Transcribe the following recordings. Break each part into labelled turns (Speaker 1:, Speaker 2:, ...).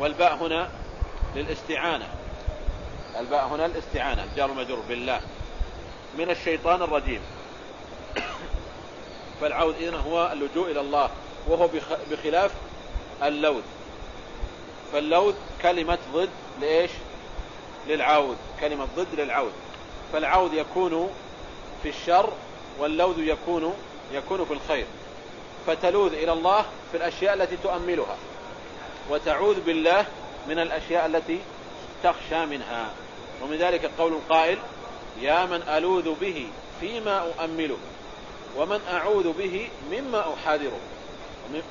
Speaker 1: والباء هنا للاستعانة. الباء هنا الاستعانة جار المجرور بالله. من الشيطان الرجيم. فالعود إذن هو اللجوء إلى الله وهو بخلاف اللوذ فاللوذ كلمة ضد لإيش؟ للعود كلمة ضد للعود. فالعود يكون في الشر واللوذ يكون يكون في الخير. فتلوذ إلى الله في الأشياء التي تؤملها. وتعوذ بالله من الأشياء التي تخشى منها. ومن ذلك قول القائل يا من ألوذ به فيما أؤمله ومن أعوذ به مما أحاذره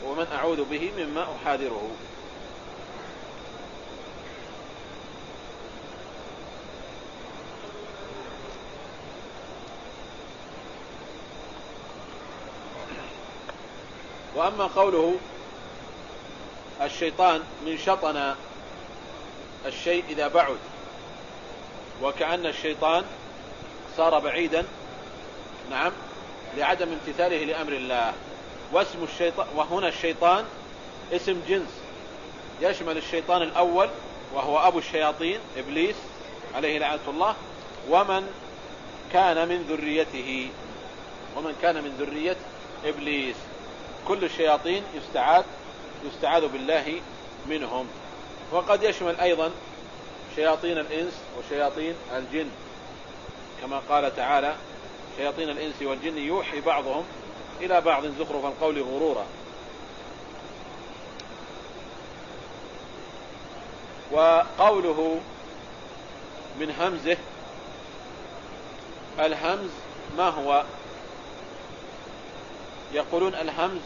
Speaker 1: ومن أعوذ به مما أحاذره. وأما قوله الشيطان من شطن الشيء إذا بعد. وكأن الشيطان صار بعيدا نعم لعدم امتثاله لأمر الله. واسم الشيطان وهنا الشيطان اسم جنس. يشمل الشيطان الأول وهو أبو الشياطين إبليس عليه لعنة الله. ومن كان من ذريته ومن كان من ذرية إبليس. كل الشياطين يستعاذ يستعاذ بالله منهم. وقد يشمل أيضا شياطين الإنس وشياطين الجن. كما قال تعالى شياطين الإنس والجن يوحي بعضهم إلى بعض زخرف القول غرورا. وقوله من همزه الهمز ما هو؟ يقولون الهمز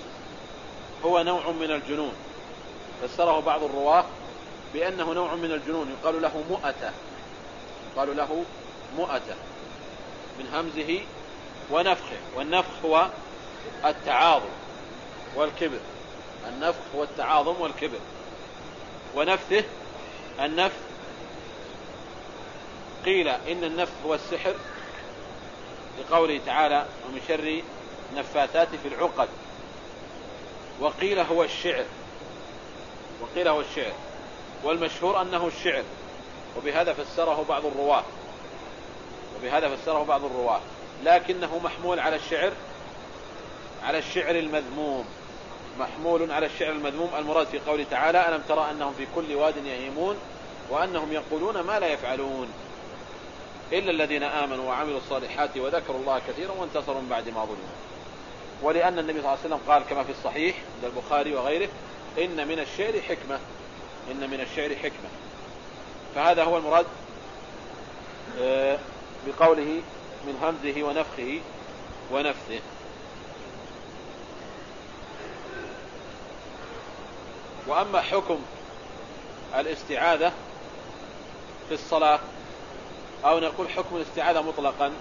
Speaker 1: هو نوع من الجنون. فسره بعض الرواة بأنه نوع من الجنون. يقال له مؤتة. يقال له مؤتة. من همزه ونفخه. والنفخ هو التعاظم والكبر. النفخ هو التعاظم والكبر. ونفثه النفث. قيل إن النفث هو السحر. لقوله تعالى ومن شر نفاثات في العقد وقيل هو الشعر. وقيل هو الشعر. والمشهور أنه الشعر. وبهذا فسره بعض الرواة. وبهذا فسره بعض الرواة. لكنه محمول على الشعر على الشعر المذموم. محمول على الشعر المذموم. المراد في قوله تعالى ألم ترى أنهم في كل واد يهيمون؟ وأنهم يقولون ما لا يفعلون. إلا الذين آمنوا وعملوا الصالحات وذكروا الله كثيرا وانتصروا بعد ما ظلموا. ولأن النبي صلى الله عليه وسلم قال كما في الصحيح عند البخاري وغيره إن من الشعر حكمة. إن من الشعر حكمة. فهذا هو المراد آه، بقوله من همزه ونفخه ونفثه. وأما حكم الاستعاذة في الصلاة أو نقول حكم الاستعاذة مطلقا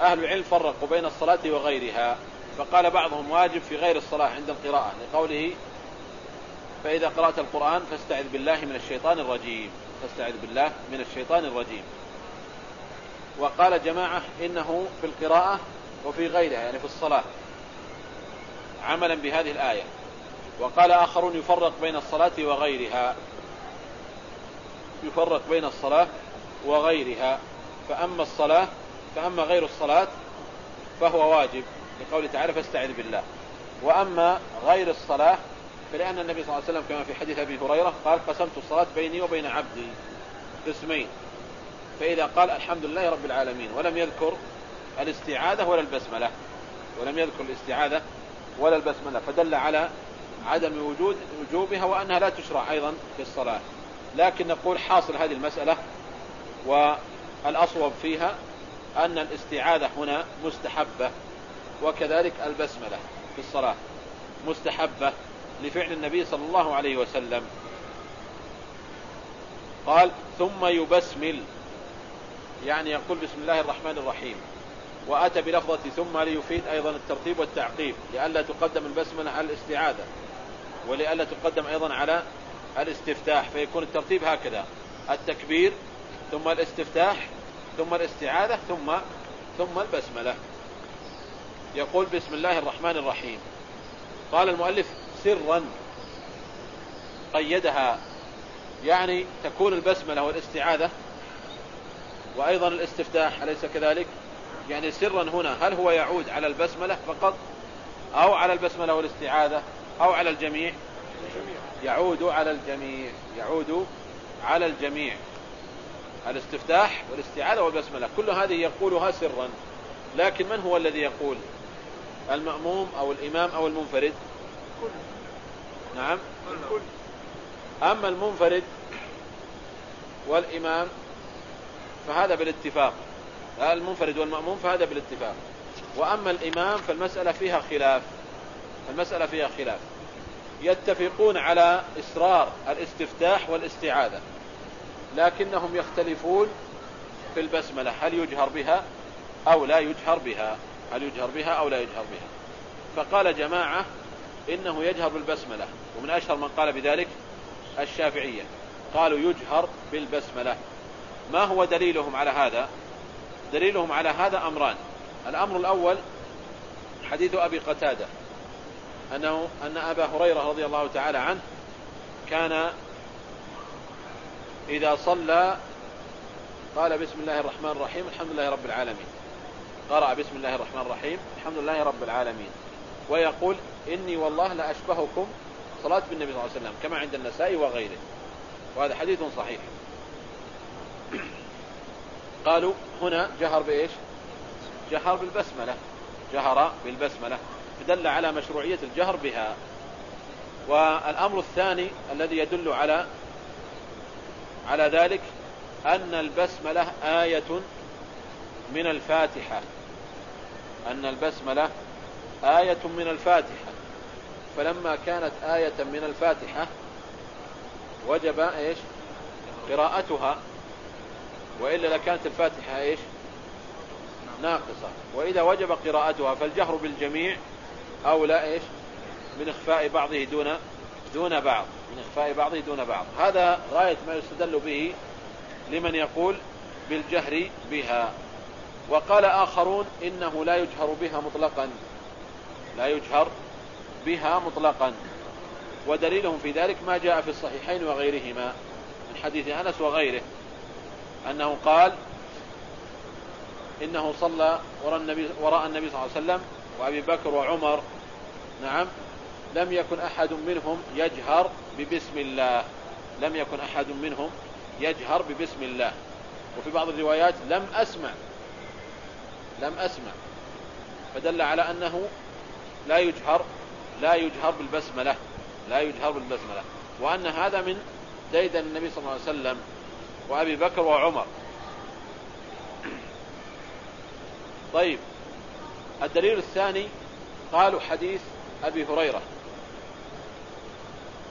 Speaker 1: أهل العلم فرقوا بين الصلاة وغيرها. فقال بعضهم واجب في غير الصلاة عند القراءة لقوله فإذا قرأت القرآن فاستعذ بالله من الشيطان الرجيم فاستعذ بالله من الشيطان الرجيم. وقال جماعة إنه في القراءة وفي غيرها يعني في الصلاة عملا بهذه الآية. وقال آخرون يفرق بين الصلاة وغيرها. يفرق بين الصلاة وغيرها. فأما الصلاة فأما غير الصلاة فهو واجب. لقوله تعالى فاستعذ بالله. وأما غير الصلاة فلأن النبي صلى الله عليه وسلم كما في حديث أبي هريرة قال قسمت الصلاة بيني وبين عبدي قسمين. فإذا قال الحمد لله رب العالمين ولم يذكر الاستعاذة ولا البسملة. ولم يذكر الاستعاذة ولا البسملة. فدل على عدم وجود وجوبها وأنها لا تشرع أيضا في الصلاة. لكن نقول حاصل هذه المسألة والأصوب فيها أن الاستعاذة هنا مستحبة. وكذلك البسملة في الصلاة مستحبة لفعل النبي صلى الله عليه وسلم. قال ثم يبسمل. يعني يقول بسم الله الرحمن الرحيم. وأتى بلفظة ثم ليفيد أيضا الترتيب والتعقيب لئلا تقدم البسملة على الاستعاذة ولئلا تقدم أيضا على الاستفتاح فيكون الترتيب هكذا التكبير ثم الاستفتاح ثم الاستعاذة ثم ثم البسملة. يقول بسم الله الرحمن الرحيم. قال المؤلف سرا قيدها يعني تكون البسملة والاستعاذة وأيضا الاستفتاح أليس كذلك؟ يعني سرا هنا هل هو يعود على البسملة فقط أو على البسملة والاستعاذة أو على الجميع؟ يعود على الجميع يعود على الجميع. الاستفتاح والاستعاذة والبسملة كل هذه يقولها سرا لكن من هو الذي يقول؟ المأموم أو الإمام أو المنفرد؟ نعم. أما المنفرد والإمام فهذا بالاتفاق. المنفرد والمأموم فهذا بالاتفاق. وأما الإمام فالمسألة فيها خلاف. المسألة فيها خلاف. يتفقون على إسرار الاستفتاح والاستعاذة لكنهم يختلفون في البسملة هل يجهر بها أو لا يجهر بها. هل يجهر بها أو لا يجهر بها. فقال جماعة إنه يجهر بالبسملة ومن أشهر من قال بذلك الشافعية. قالوا يجهر بالبسملة. ما هو دليلهم على هذا؟ دليلهم على هذا أمران. الأمر الأول حديث أبي قتادة أنه أن أبا هريرة رضي الله تعالى عنه كان إذا صلى قال بسم الله الرحمن الرحيم الحمد لله رب العالمين. قرأ بسم الله الرحمن الرحيم. الحمد لله رب العالمين. ويقول إني والله لأشبهكم صلاة بالنبي صلى الله عليه وسلم كما عند النساء وغيره. وهذا حديث صحيح. قالوا هنا جهر بإيش؟ جهر بالبسملة. جهر بالبسملة. فدل على مشروعية الجهر بها. والأمر الثاني الذي يدل على على ذلك أن البسملة آية من الفاتحة. أن البسملة آية من الفاتحة. فلما كانت آية من الفاتحة وجب إيش؟ قراءتها. وإلا لكانت الفاتحة إيش؟ ناقصة. وإذا وجب قراءتها فالجهر بالجميع أولى إيش؟ من إخفاء بعضه دون دون بعض. من إخفاء بعضه دون بعض. هذا غاية ما يستدل به لمن يقول بالجهر بها. وقال آخرون إنه لا يجهر بها مطلقا. لا يجهر بها مطلقا. ودليلهم في ذلك ما جاء في الصحيحين وغيرهما من حديث أنس وغيره أنه قال إنه صلى وراء النبي, وراء النبي صلى الله عليه وسلم وأبي بكر وعمر. نعم. لم يكن أحد منهم يجهر ببسم الله. لم يكن أحد منهم يجهر ببسم الله. وفي بعض الروايات لم أسمع لم أسمع. فدل على أنه لا يجهر لا يجهر بالبسملة لا يجهر بالبسملة. وأن هذا من ديدن النبي صلى الله عليه وسلم وأبي بكر وعمر. طيب الدليل الثاني قالوا حديث أبي هريرة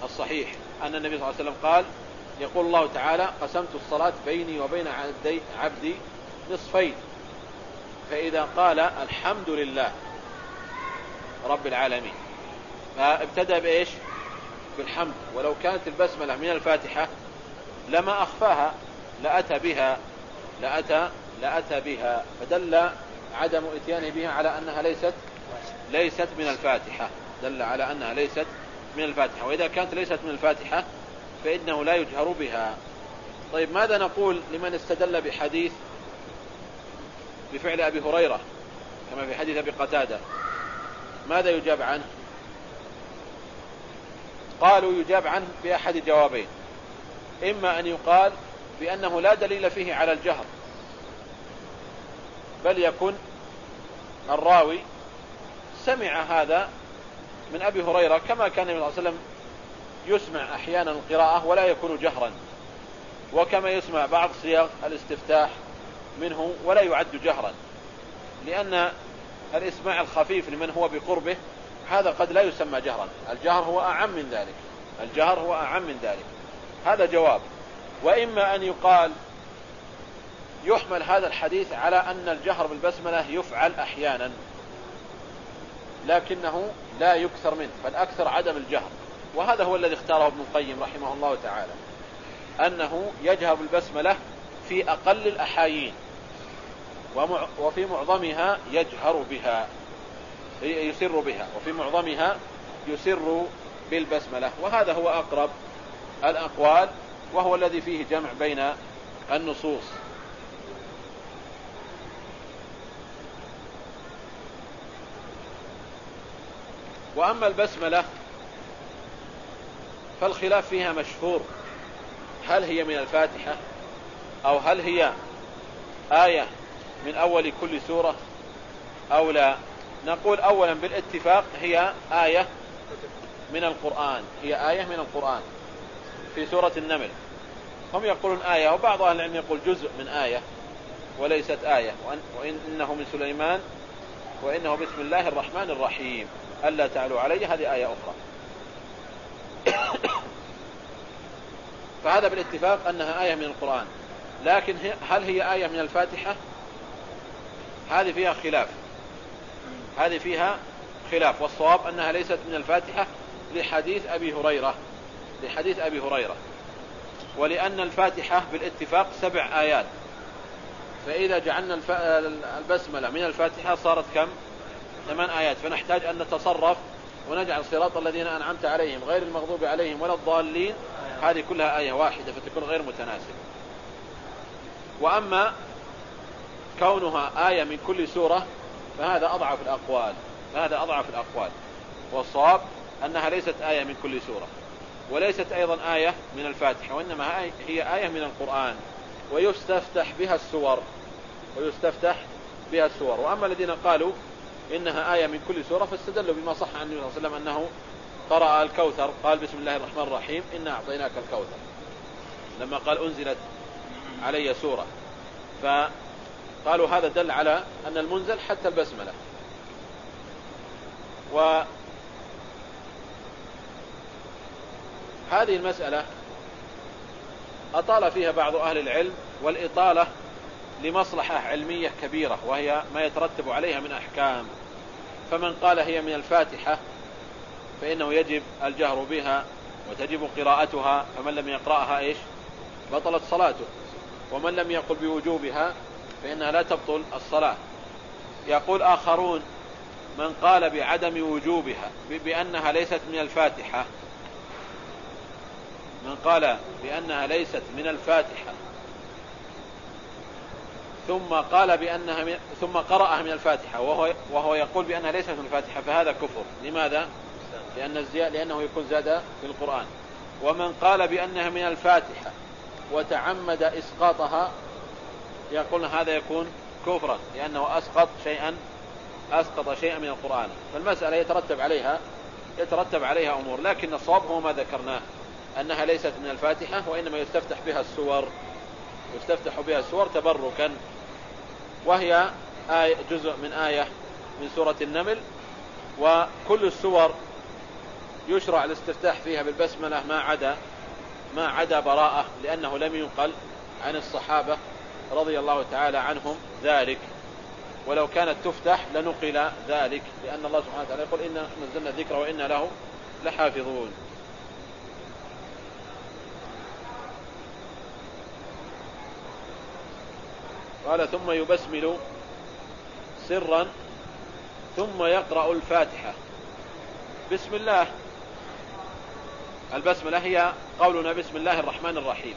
Speaker 1: الصحيح أن النبي صلى الله عليه وسلم قال يقول الله تعالى قسمت الصلاة بيني وبين عبدي, عبدي نصفين. فإذا قال الحمد لله رب العالمين. فابتدأ بإيش؟ بالحمد. ولو كانت البسملة من الفاتحة لما أخفاها لأتى بها لأتى لأتى بها. فدل عدم إتيانه بها على أنها ليست ليست من الفاتحة. دل على أنها ليست من الفاتحة. وإذا كانت ليست من الفاتحة فإنه لا يجهر بها. طيب ماذا نقول لمن استدل بحديث بفعل أبي هريرة كما في حديث أبي قتادة. ماذا يجاب عنه؟ قالوا يجاب عنه بأحد جوابين. إما أن يقال بأنه لا دليل فيه على الجهر بل يكون الراوي سمع هذا من أبي هريرة كما كان النبي صلى الله عليه وسلم يسمع أحيانا القراءة ولا يكون جهرا. وكما يسمع بعض صيغ الاستفتاح منه ولا يعد جهرا. لأن الإسماع الخفيف لمن هو بقربه هذا قد لا يسمى جهرا. الجهر هو أعم من ذلك. الجهر هو أعم من ذلك. هذا جواب. وإما أن يقال يحمل هذا الحديث على أن الجهر بالبسملة يفعل أحيانا لكنه لا يكثر منه فالأكثر عدم الجهر. وهذا هو الذي اختاره ابن القيم رحمه الله تعالى أنه يجهر بالبسملة في أقل الأحايين. وفي معظمها يجهر بها. يسر بها. وفي معظمها يسر بالبسملة. وهذا هو أقرب الأقوال وهو الذي فيه جمع بين النصوص. وأما البسملة فالخلاف فيها مشهور. هل هي من الفاتحة؟ أو هل هي آية من أول كل سورة أو لا؟ نقول أولا بالاتفاق هي آية من القرآن. هي آية من القرآن في سورة النمل. هم يقولون آية وبعض أهل العلم يقول جزء من آية وليست آية. وإنه من سليمان وإنه بسم الله الرحمن الرحيم. ألا تعلوا علي هذه آية أخرى. فهذا بالاتفاق أنها آية من القرآن. لكن هل هي آية من الفاتحة؟ هذه فيها خلاف. هذه فيها خلاف. والصواب أنها ليست من الفاتحة لحديث أبي هريرة. لحديث أبي هريرة. ولأن الفاتحة بالاتفاق سبع آيات. فإذا جعلنا البسملة من الفاتحة صارت كم؟ ثمان آيات. فنحتاج أن نتصرف ونجعل صراط الذين أنعمت عليهم غير المغضوب عليهم ولا الضالين. هذه كلها آية واحدة فتكون غير متناسبة. وأما كونها آية من كل سورة فهذا أضعف الأقوال فهذا أضعف الأقوال. والصواب أنها ليست آية من كل سورة وليست أيضا آية من الفاتحة وإنما هي آية من القرآن ويستفتح بها السور ويستفتح بها السور. وأما الذين قالوا إنها آية من كل سورة فاستدلوا بما صح عن النبي صلى الله عليه وسلم أنه قرأ الكوثر قال بسم الله الرحمن الرحيم إنا أعطيناك الكوثر. لما قال أنزلت علي سورة. فقالوا هذا دل على أن المنزل حتى البسملة. و هذه المسألة أطال فيها بعض أهل العلم والإطالة لمصلحة علمية كبيرة وهي ما يترتب عليها من أحكام. فمن قال هي من الفاتحة فإنه يجب الجهر بها وتجب قراءتها فمن لم يقرأها إيش؟ بطلت صلاته. ومن لم يقل بوجوبها فإنها لا تبطل الصلاة. يقول آخرون من قال بعدم وجوبها بأنها ليست من الفاتحة. من قال بأنها ليست من الفاتحة. ثم قال بأنها من ثم قرأها من الفاتحة وهو, وهو يقول بأنها ليست من الفاتحة فهذا كفر. لماذا؟ لأن الزيادة لأنه يكون زاد في القرآن. ومن قال بأنها من الفاتحة وتعمد إسقاطها يقول هذا يكون كفرا لأنه أسقط شيئا أسقط شيئا من القرآن. فالمسألة يترتب عليها يترتب عليها أمور لكن الصواب هو ما ذكرناه أنها ليست من الفاتحة وإنما يستفتح بها السور يستفتح بها السور تبركا. وهي آية جزء من آية من سورة النمل وكل السور يشرع الاستفتاح فيها بالبسملة ما عدا ما عدا براءة لأنه لم ينقل عن الصحابة رضي الله تعالى عنهم ذلك. ولو كانت تفتح لنقل ذلك لأن الله سبحانه وتعالى يقول إنا نزلنا الذكر وإنا له لحافظون. قال ثم يبسمل سرا ثم يقرأ الفاتحة. بسم الله. البسملة هي قولنا بسم الله الرحمن الرحيم.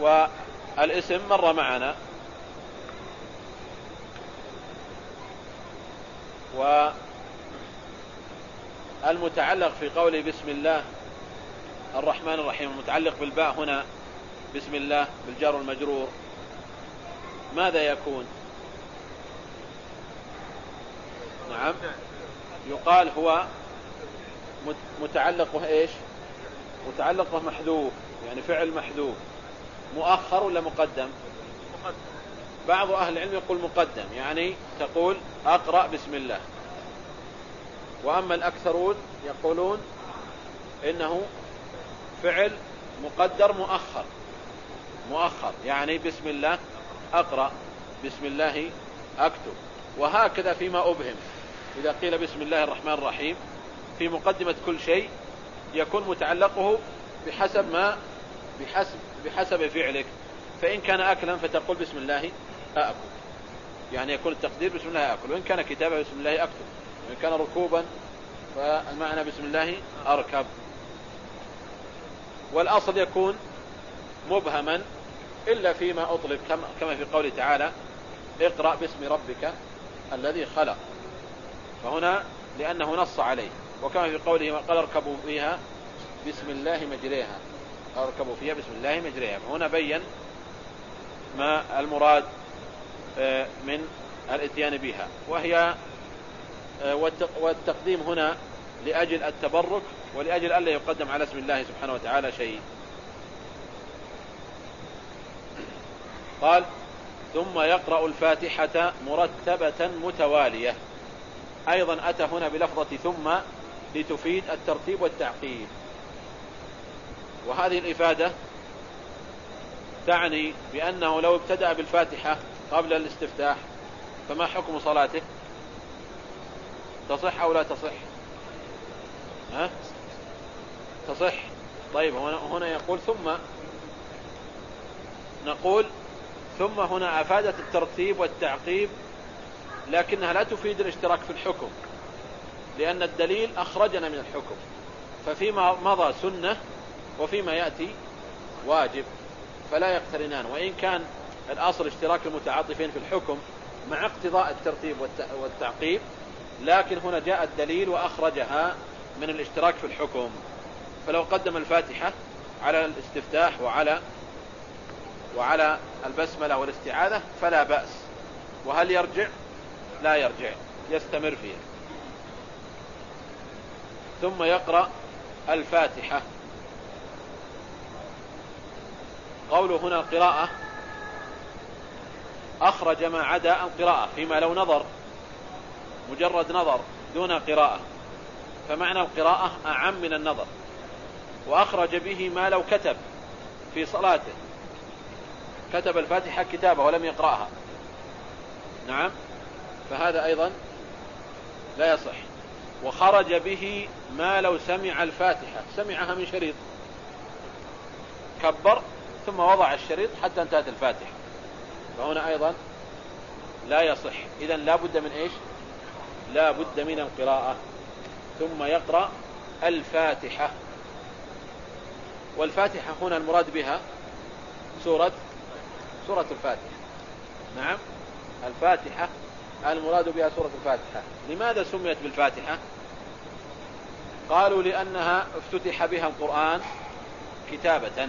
Speaker 1: والاسم مر معنا. والمتعلق في قوله بسم الله الرحمن الرحيم المتعلق بالباء هنا بسم الله بالجار والمجرور ماذا يكون؟ نعم. يقال هو متعلق إيش؟ متعلق محذوف يعني فعل محذوف. مؤخر ولا مقدم؟ مقدم. بعض أهل العلم يقول مقدم يعني تقول أقرأ بسم الله. وأما الأكثرون يقولون إنه فعل مقدر مؤخر. مؤخر يعني بسم الله أقرأ بسم الله أكتب. وهكذا فيما أبهم. إذا قيل بسم الله الرحمن الرحيم في مقدمة كل شيء يكون متعلقه بحسب ما بحسب, بحسب فعلك. فإن كان أكلا فتقول بسم الله أأكل. يعني يكون التقدير بسم الله أكل. وإن كان كتابة بسم الله أكتب. وإن كان ركوبا فالمعنى بسم الله أركب. والأصل يكون مبهما إلا فيما أطلب كما في قوله تعالى اقرأ باسم ربك الذي خلق. فهنا لأنه نص عليه. وكما في قوله قال اركبوا فيها بسم الله مجريها. اركبوا فيها بسم الله مجريها. فهنا بين ما المراد آه، من الاتيان بها. وهي آه، والتقديم هنا لأجل التبرك ولأجل ألا يقدم على اسم الله سبحانه وتعالى شيء. قال ثم يقرأ الفاتحة مرتبة متوالية. أيضا أتى هنا بلفظة ثم لتفيد الترتيب والتعقيب وهذه الإفادة تعني بأنه لو ابتدأ بالفاتحة قبل الاستفتاح فما حكم صلاته؟ تصح أو لا تصح؟ ها؟ تصح. طيب هنا يقول ثم نقول ثم هنا أفادت الترتيب والتعقيب لكنها لا تفيد الاشتراك في الحكم. لأن الدليل أخرجنا من الحكم. ففيما مضى سنة وفيما يأتي واجب فلا يقترنان. وإن كان الأصل اشتراك المتعاطفين في الحكم مع اقتضاء الترتيب والتعقيب لكن هنا جاء الدليل وأخرجها من الاشتراك في الحكم. فلو قدم الفاتحة على الاستفتاح وعلى وعلى البسملة والاستعاذة فلا بأس. وهل يرجع؟ لا يرجع. يستمر فيها. ثم يقرأ الفاتحة. قوله هنا القراءة أخرج ما عدا القراءة فيما لو نظر. مجرد نظر دون قراءة. فمعنى القراءة أعم من النظر. وأخرج به ما لو كتب في صلاته. كتب الفاتحة كتابة ولم يقرأها. نعم. فهذا أيضا لا يصح. وخرج به ما لو سمع الفاتحة سمعها من شريط. كبر ثم وضع الشريط حتى انتهت الفاتحة. فهنا أيضا لا يصح. إذا لا بد من إيش؟ لا بد من القراءة. ثم يقرأ الفاتحة. والفاتحة هنا المراد بها سورة سورة الفاتحة. نعم. الفاتحة المراد بها سورة الفاتحة. لماذا سميت بالفاتحة؟ قالوا لأنها افتتح بها القرآن كتابة.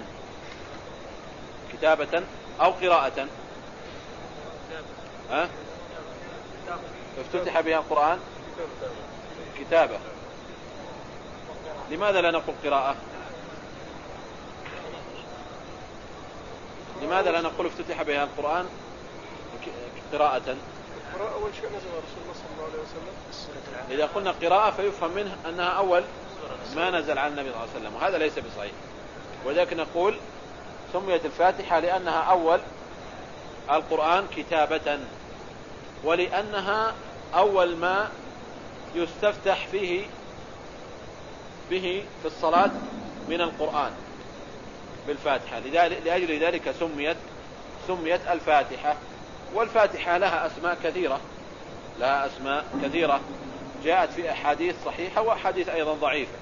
Speaker 1: كتابة أو قراءة. ها؟ افتتح بها القرآن كتابة. لماذا لا نقول قراءة؟ لماذا لا نقول افتتح بها القرآن قراءة؟
Speaker 2: أول شيء نزل رسول الله صلى الله عليه وسلم
Speaker 1: إذا قلنا قراءة فيفهم منه أنها أول ما نزل على النبي صلى الله عليه وسلم وهذا ليس بصحيح. ولذلك نقول سميت الفاتحة لأنها أول القرآن كتابة ولأنها أول ما يستفتح فيه به في الصلاة من القرآن بالفاتحة. لأجل ذلك سميت سميت الفاتحة. والفاتحة لها أسماء كثيرة. لها أسماء كثيرة. جاءت في أحاديث صحيحة وأحاديث أيضا ضعيفة.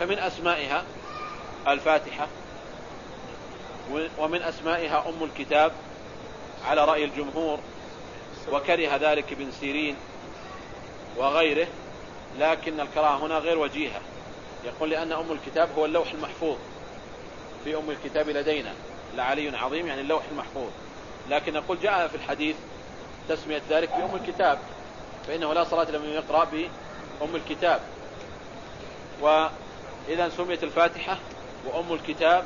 Speaker 1: فمن أسمائها الفاتحة ومن أسمائها أم الكتاب على رأي الجمهور وكره ذلك ابن سيرين وغيره لكن الكراهة هنا غير وجيهة. يقول لأن أم الكتاب هو اللوح المحفوظ. في أم الكتاب لدينا لعلي عظيم يعني اللوح المحفوظ. لكن نقول جاء في الحديث تسمية ذلك بأم الكتاب فإنه لا صلاة لمن يقرأ بأم الكتاب. وإذا سميت الفاتحة وأم الكتاب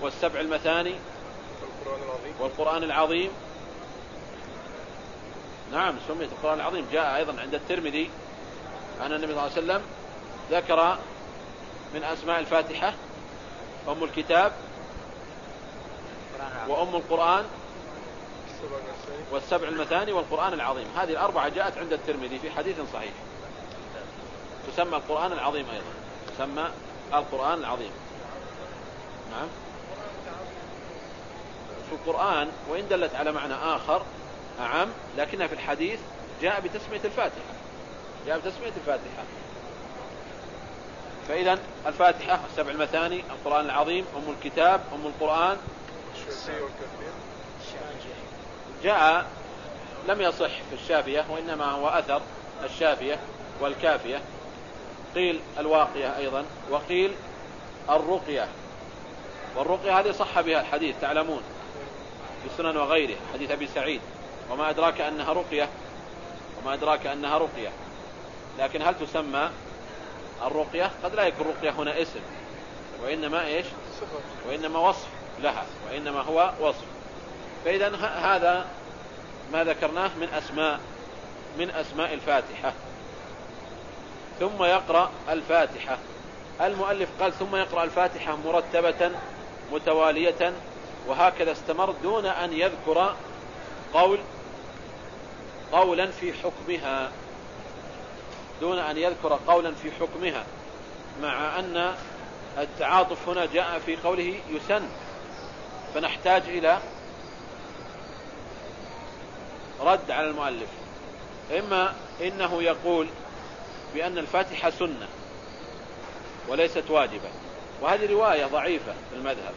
Speaker 1: والسبع المثاني والقرآن العظيم. نعم سميت القرآن العظيم. جاء أيضا عند الترمذي أن النبي صلى الله عليه وسلم ذكر من أسماء الفاتحة أم الكتاب وأم القرآن والسبع المثاني والقرآن العظيم. هذه الأربعة جاءت عند الترمذي في حديث صحيح. تسمى القرآن العظيم أيضا. تسمى القرآن العظيم. نعم. في القرآن؟ وإن دلت على معنى آخر أعم لكنها في الحديث جاء بتسمية الفاتحة. جاء بتسمية الفاتحة. فإذا الفاتحة السبع المثاني القرآن العظيم أم الكتاب أم القرآن جاء لم يصح في الشافية وإنما هو أثر الشافية والكافية. قيل الواقية أيضا وقيل الرقية. والرقية هذه صح بها الحديث تعلمون في السنن وغيره حديث أبي سعيد. وما أدراك أنها رقية وما أدراك أنها رقية. لكن هل تسمى الرقية؟ قد لا يكون رقية هنا اسم. وإنما إيش؟ وإنما وصف. لها وإنما هو وصف. فإذا هذا ما ذكرناه من أسماء من أسماء الفاتحة. ثم يقرأ الفاتحة. المؤلف قال ثم يقرأ الفاتحة مرتبة متوالية وهكذا استمر دون أن يذكر قول قولا في حكمها. دون أن يذكر قولا في حكمها مع أن التعاطف هنا جاء في قوله يسن. فنحتاج إلى رد على المؤلف. إما إنه يقول بأن الفاتحة سنة وليست واجبة. وهذه رواية ضعيفة في المذهب.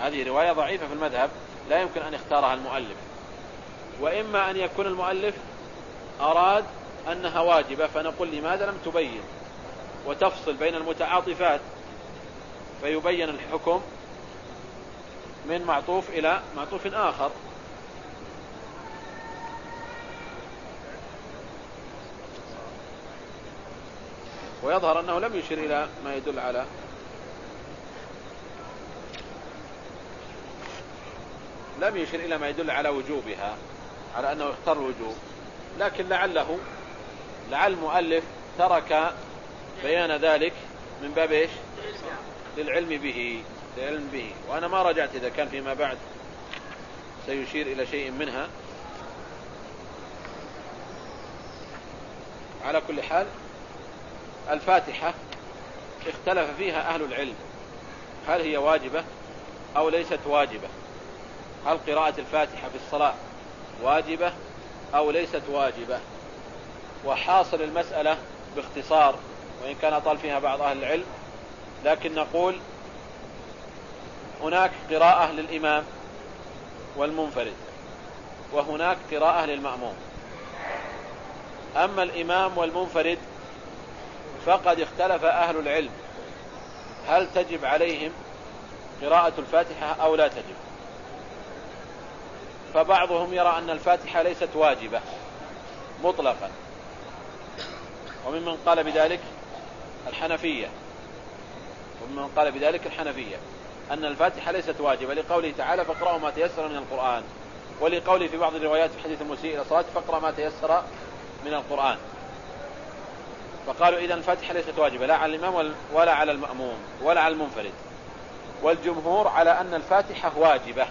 Speaker 1: هذه رواية ضعيفة في المذهب لا يمكن أن يختارها المؤلف. وإما أن يكون المؤلف أراد أنها واجبة فنقول لماذا لم تبين؟ وتفصل بين المتعاطفات فيبين الحكم من معطوف إلى معطوف آخر. ويظهر أنه لم يشر إلى ما يدل على لم يشر إلى ما يدل على وجوبها على أنه اختار الوجوب. لكن لعله لعل المؤلف ترك بيان ذلك من باب إيش؟ للعلم به. للعلم به. وأنا ما رجعت إذا كان فيما بعد. سيشير إلى شيء منها. على كل حال الفاتحة اختلف فيها أهل العلم. هل هي واجبة أو ليست واجبة؟ هل قراءة الفاتحة في الصلاة واجبة أو ليست واجبة؟ وحاصل المسألة باختصار وإن كان طال فيها بعض أهل العلم. لكن نقول هناك قراءة للإمام والمنفرد وهناك قراءة للمأموم. أما الإمام والمنفرد فقد اختلف أهل العلم. هل تجب عليهم قراءة الفاتحة أو لا تجب؟ فبعضهم يرى أن الفاتحة ليست واجبة مطلقا. وممن قال بذلك الحنفية. وممن قال بذلك الحنفية. أن الفاتحة ليست واجبة. لقوله تعالى فاقرأوا ما تيسر من القرآن. ولقوله في بعض الروايات في حديث المسيء إلى الصلاة فاقرأ ما تيسر من القرآن. فقالوا إذا الفاتحة ليست واجبة لا على الإمام ولا على المأموم ولا على المنفرد. والجمهور على أن الفاتحة واجبة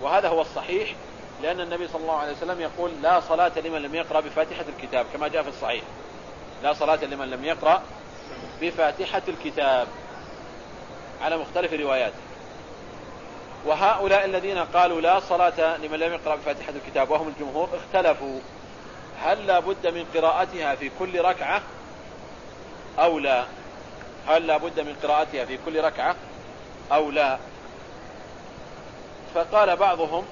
Speaker 1: وهذا هو الصحيح لأن النبي صلى الله عليه وسلم يقول لا صلاة لمن لم يقرأ بفاتحة الكتاب كما جاء في الصحيح. لا صلاة لمن لم يقرأ بفاتحة الكتاب. على مختلف رواياته وهؤلاء الذين قالوا لا صلاة لمن لم يقرأ بفاتحة الكتاب وهم الجمهور اختلفوا. هل لا بد من قراءتها في كل ركعة أو لا؟ هل لا بد من قراءتها في كل ركعة أو لا؟ فقال بعضهم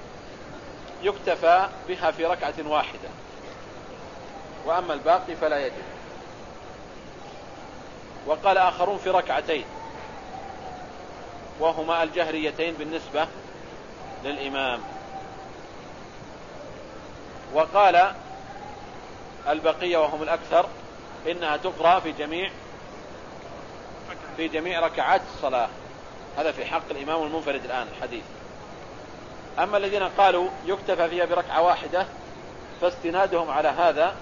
Speaker 1: يكتفى بها في ركعة واحدة. وأما الباقي فلا يجب وقال آخرون في ركعتين. وهما الجهريتين بالنسبة للإمام. وقال البقية وهم الأكثر إنها تقرأ في جميع في جميع ركعات الصلاة. هذا في حق الإمام المنفرد الآن الحديث. أما الذين قالوا يكتفى فيها بركعة واحدة فاستنادهم على هذا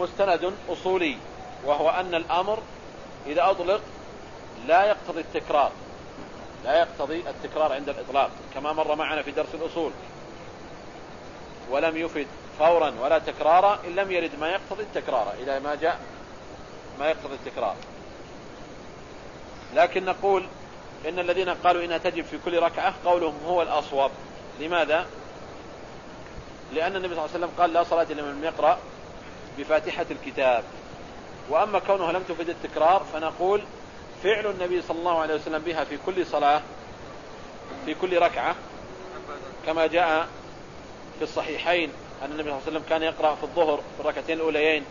Speaker 1: مستند أصولي وهو أن الأمر إذا أطلق لا يقتضي التكرار. لا يقتضي التكرار عند الإطلاق كما مر معنا في درس الأصول. ولم يفد فورا ولا تكرارا إن لم يرد ما يقتضي التكرار. إذا ما جاء ما يقتضي التكرار. لكن نقول إن الذين قالوا إنها تجب في كل ركعة قولهم هو الأصوب. لماذا؟ لأن النبي صلى الله عليه وسلم قال لا صلاة لمن يقرأ بفاتحة الكتاب. وأما كونها لم تفد التكرار فنقول فعل النبي صلى الله عليه وسلم بها في كل صلاة في كل ركعة كما جاء في الصحيحين أن النبي صلى الله عليه وسلم كان يقرأ في الظهر في الركعتين الأوليين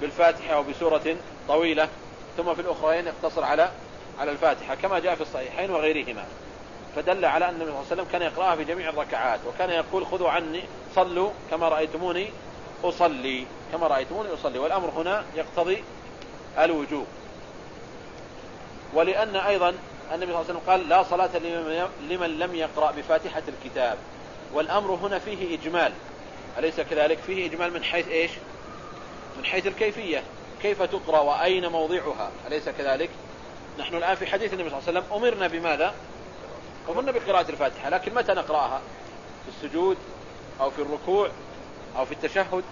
Speaker 1: بالفاتحة وبسورة طويلة ثم في الأخرين يقتصر على على الفاتحة كما جاء في الصحيحين وغيرهما. فدل على أن النبي صلى الله عليه وسلم كان يقرأها في جميع الركعات وكان يقول خذوا عني صلوا كما رأيتموني أصلي كما رأيتموني أصلي والأمر هنا يقتضي الوجوب. ولأن أيضا النبي صلى الله عليه وسلم قال لا صلاة لمن لم يقرأ بفاتحة الكتاب. والأمر هنا فيه إجمال. أليس كذلك؟ فيه إجمال من حيث إيش؟ من حيث الكيفية. كيف تقرأ وأين موضعها؟ أليس كذلك؟ نحن الآن في حديث النبي صلى الله عليه وسلم. أمرنا بماذا؟ أمرنا بقراءة الفاتحة. لكن متى نقرأها؟ في السجود أو في الركوع أو في التشهد؟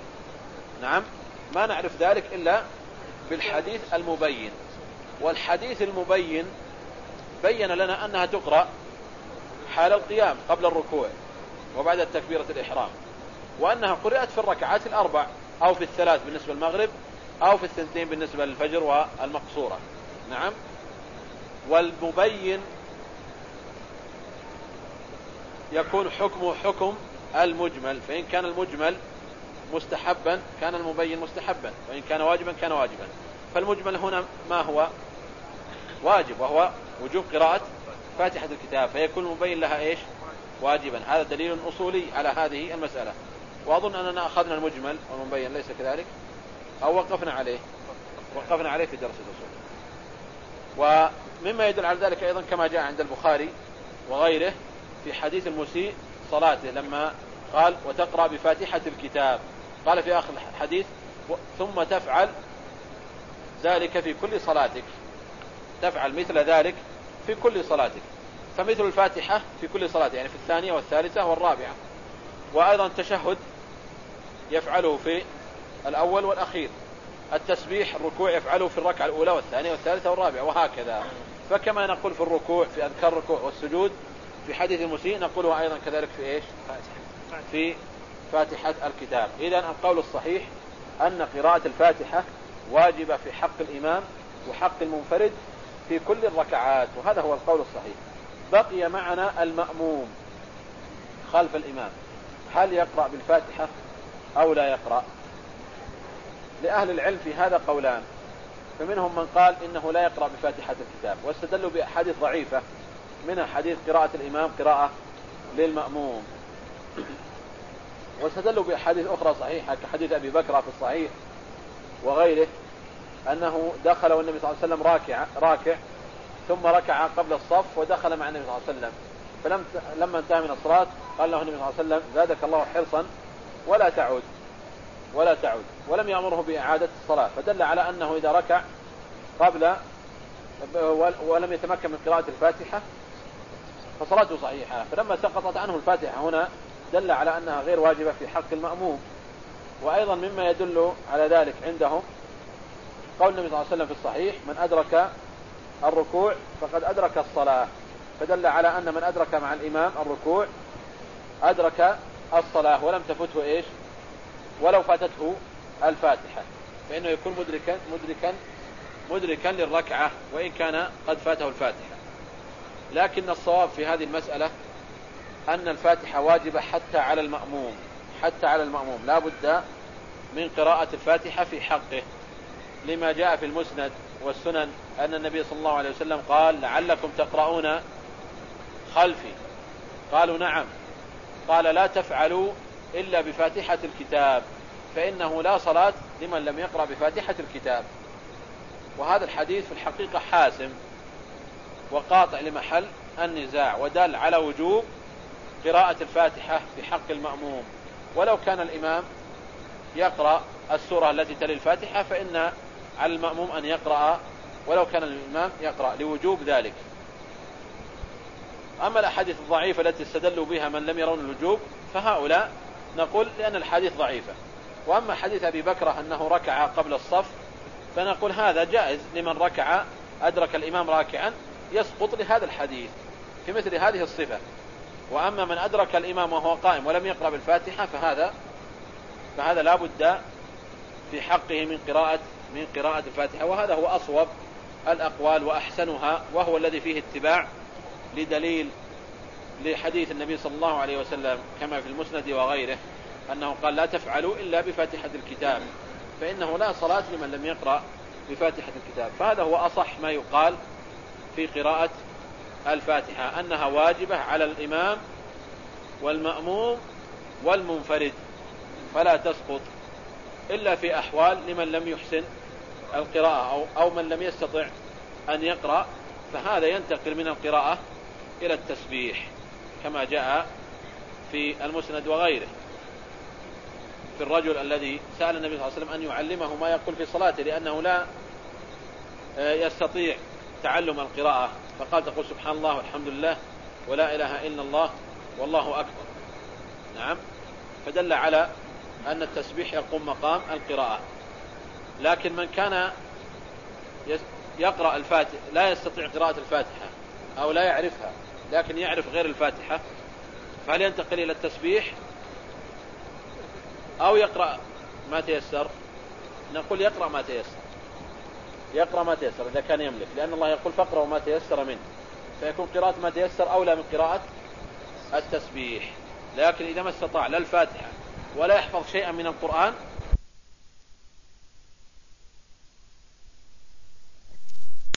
Speaker 1: نعم. ما نعرف ذلك إلا بالحديث المبين. والحديث المبين بين لنا أنها تقرأ حال القيام قبل الركوع وبعد التكبيرة الإحرام وأنها قرأت في الركعات الأربع أو في الثلاث بالنسبة للمغرب أو في الثنتين بالنسبة للفجر والمقصورة. نعم. والمبين يكون حكمه حكم المجمل فإن كان المجمل مستحبا كان المبين مستحبا وإن كان واجبا كان واجبا. فالمجمل هنا ما هو؟ واجب وهو وجوب قراءة فاتحة الكتاب فيكون المبين لها إيش؟ واجبا. هذا دليل أصولي على هذه المسألة. وأظن أننا أخذنا المجمل والمبين ليس كذلك؟ أو وقفنا عليه. وقفنا عليه في درس الأصول. ومما يدل على ذلك أيضا كما جاء عند البخاري وغيره في حديث المسيء صلاته لما قال وتقرأ بفاتحة الكتاب قال في آخر الحديث ثم تفعل ذلك في كل صلاتك تفعل مثل ذلك في كل صلاتك. فمثل الفاتحة في كل صلاة يعني في الثانية والثالثة والرابعة. وأيضا التشهد يفعله في الأول والأخير. التسبيح الركوع يفعله في الركعة الأولى والثانية والثالثة والرابعة وهكذا. فكما نقول في الركوع في أذكار الركوع والسجود في حديث المسيء نقوله أيضا كذلك في إيش؟ في فاتحة الكتاب. إذا القول الصحيح أن قراءة الفاتحة واجبة في حق الإمام وحق المنفرد في كل الركعات وهذا هو القول الصحيح. بقي معنا المأموم خلف الإمام. هل يقرأ بالفاتحة أو لا يقرأ؟ لأهل العلم في هذا قولان. فمنهم من قال إنه لا يقرأ بفاتحة الكتاب واستدلوا بأحاديث ضعيفة منها حديث قراءة الإمام قراءة للمأموم. واستدلوا بأحاديث أخرى صحيحة كحديث أبي بكر في الصحيح وغيره. أنه دخل والنبي صلى الله عليه وسلم راكع, راكع ثم ركع قبل الصف ودخل مع النبي صلى الله عليه وسلم. فلم لما انتهى من الصلاة قال له النبي صلى الله عليه وسلم زادك الله حرصا ولا تعود ولا تعود. ولم يأمره بإعادة الصلاة. فدل على أنه إذا ركع قبل ولم يتمكن من قراءة الفاتحة فصلاته صحيحة. فلما سقطت عنه الفاتحة هنا دل على أنها غير واجبة في حق المأموم. وأيضا مما يدل على ذلك عندهم قول النبي صلى الله عليه وسلم في الصحيح من أدرك الركوع فقد أدرك الصلاة. فدل على أن من أدرك مع الإمام الركوع أدرك الصلاة ولم تفته إيش؟ ولو فاتته الفاتحة. فإنه يكون مدركا مدركا مدركا للركعة وإن كان قد فاته الفاتحة. لكن الصواب في هذه المسألة أن الفاتحة واجبة حتى على المأموم حتى على المأموم. لا بد من قراءة الفاتحة في حقه. لما جاء في المسند والسنن أن النبي صلى الله عليه وسلم قال لعلكم تقرؤون خلفي. قالوا نعم. قال لا تفعلوا إلا بفاتحة الكتاب فإنه لا صلاة لمن لم يقرأ بفاتحة الكتاب. وهذا الحديث في الحقيقة حاسم وقاطع لمحل النزاع ودل على وجوب قراءة الفاتحة في حق المأموم. ولو كان الإمام يقرأ السورة التي تلي الفاتحة فإن على المأموم أن يقرأ ولو كان الإمام يقرأ لوجوب ذلك. أما الأحاديث الضعيفة التي استدلوا بها من لم يرون الوجوب فهؤلاء نقول لأن الحديث ضعيفة. وأما حديث أبي بكرة أنه ركع قبل الصف فنقول هذا جائز لمن ركع أدرك الإمام راكعا يسقط لهذا الحديث في مثل هذه الصفة. وأما من أدرك الإمام وهو قائم ولم يقرأ بالفاتحة فهذا فهذا لا بد في حقه من قراءة من قراءة الفاتحة وهذا هو أصوب الأقوال وأحسنها وهو الذي فيه اتباع لدليل لحديث النبي صلى الله عليه وسلم كما في المسند وغيره أنه قال لا تفعلوا إلا بفاتحة الكتاب فإنه لا صلاة لمن لم يقرأ بفاتحة الكتاب. فهذا هو أصح ما يقال في قراءة الفاتحة أنها واجبة على الإمام والمأموم والمنفرد فلا تسقط. إلا في أحوال لمن لم يحسن القراءة أو, أو من لم يستطع أن يقرأ فهذا ينتقل من القراءة إلى التسبيح كما جاء في المسند وغيره. في الرجل الذي سأل النبي صلى الله عليه وسلم أن يعلمه ما يقول في صلاته لأنه لا آه، يستطيع تعلم القراءة فقال تقول سبحان الله والحمد لله ولا إله إلا الله والله أكبر. نعم. فدل على أن التسبيح يقوم مقام القراءة. لكن من كان يقرأ الفاتحة لا يستطيع قراءة الفاتحة أو لا يعرفها لكن يعرف غير الفاتحة فهل ينتقل إلى التسبيح؟ أو يقرأ ما تيسر؟ نقول يقرأ ما تيسر. يقرأ ما تيسر إذا كان يملك لأن الله يقول فاقرأوا ما تيسر منه. فيكون قراءة ما تيسر أولى من قراءة التسبيح. لكن إذا ما استطاع لا الفاتحة. ولا يحفظ شيئا من القرآن